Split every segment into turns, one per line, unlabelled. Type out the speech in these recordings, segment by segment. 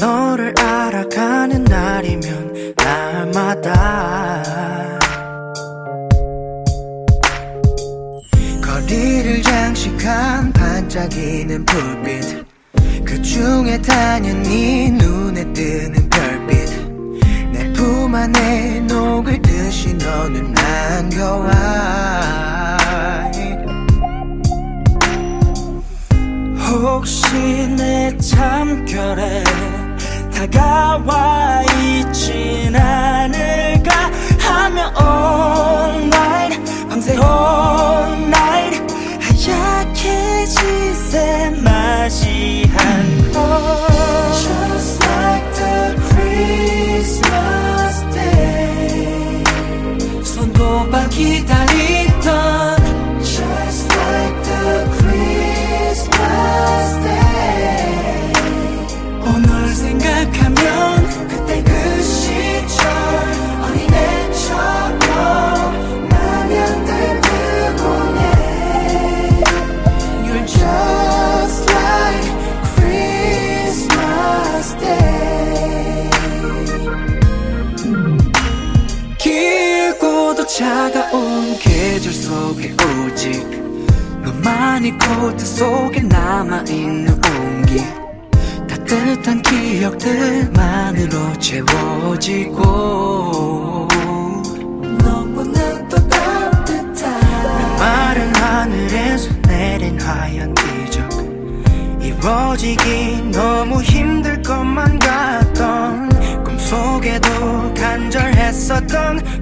너를 알아가는 날이면 날마다 거리를 장식한 반짝이는 불빛 그 중에 당연히 눈에 뜨는 별빛 내 품 안에 녹을 듯이 너는 안겨와. 혹시 내 참결에 다가와 있진 않을까 하며 all night 밤새 all night 하얗게 지새 맛이 한컵 Just like the Christmas day 손꼽아 기다 차가운 계절 속에 오직 너만이 코트 속에 남아있는 온기. 따뜻한 기억들만으로 채워지고. 너무나 또 따뜻한 마른 하늘에서 내린 하얀 기적. 이루어지기 너무 힘들 것만 같던 꿈속에도 간절했었던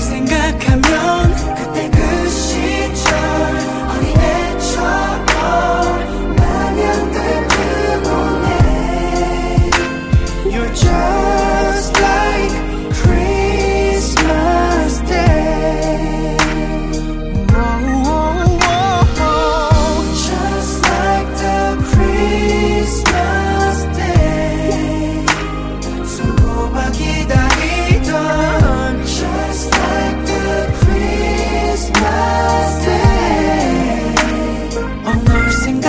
생각하면 그때 그 오늘